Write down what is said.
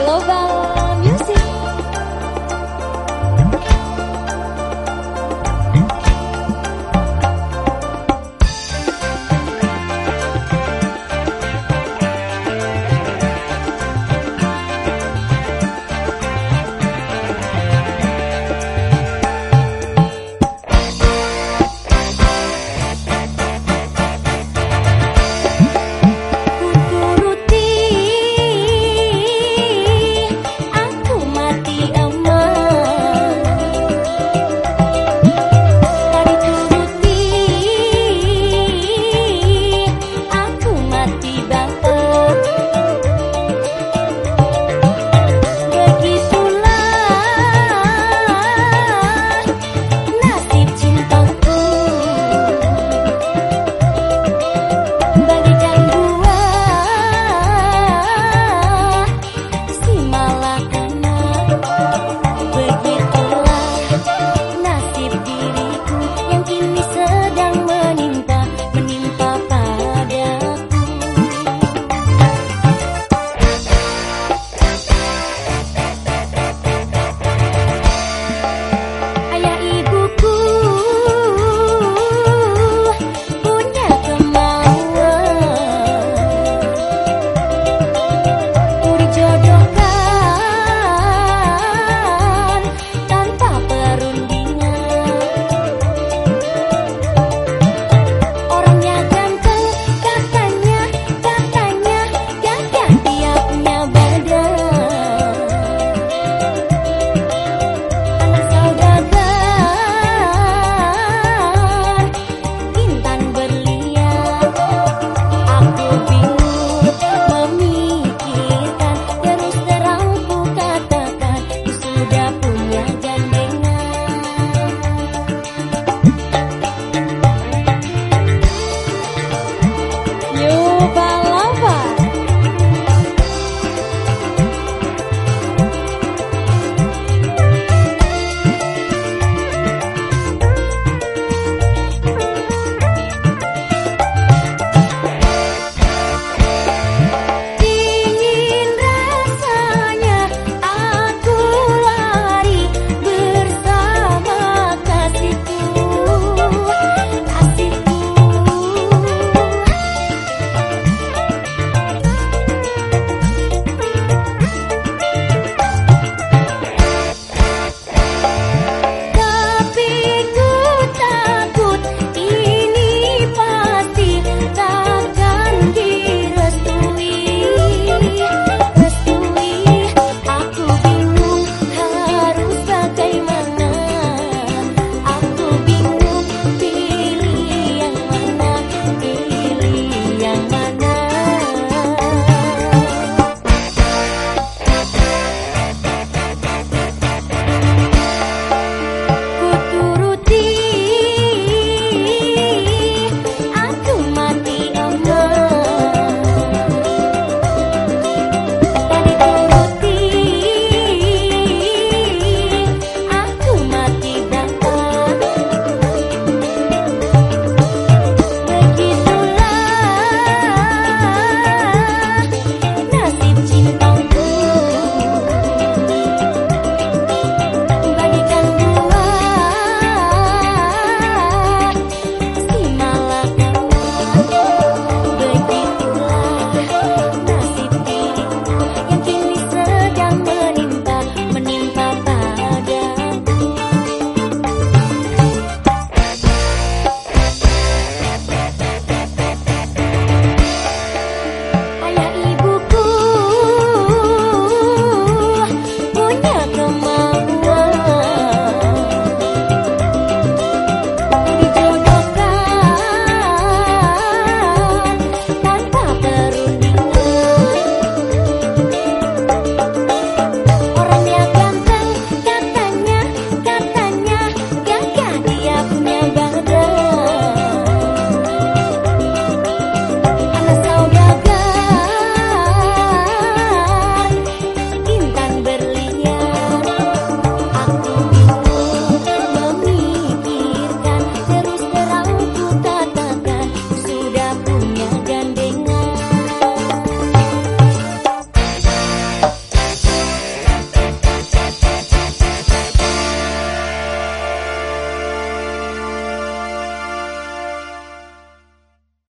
global